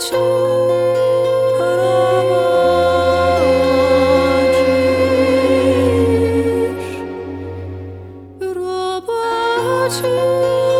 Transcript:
바라봐줄 울어봐줄